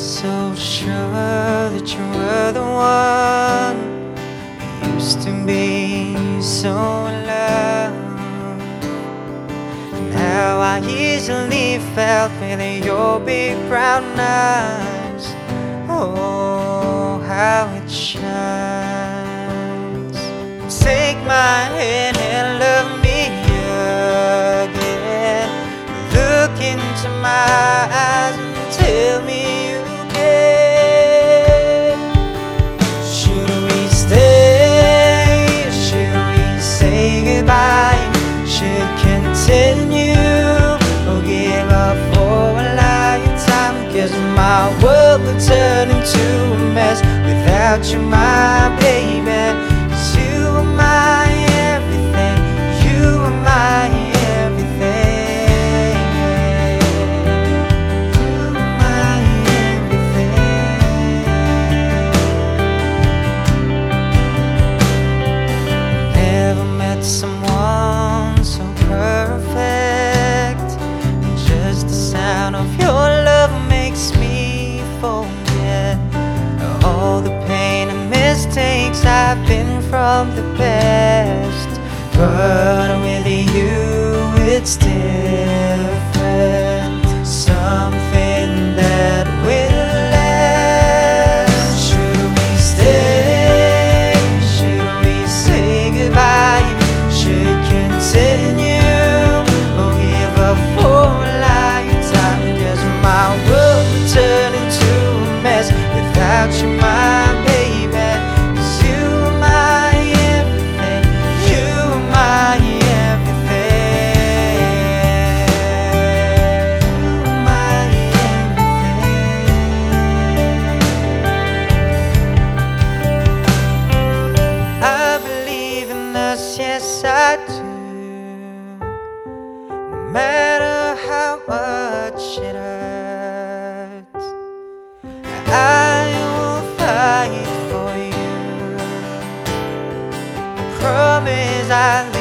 was so sure that you were the one. We used to be so in love. Now I easily felt with your big brown eyes. Goodbye? Should continue give up for a my world would turn into a mess without you, my baby. Of your love makes me forget all the pain and mistakes I've been from the past. But with you, it's different. I will fight for you. I promise I'll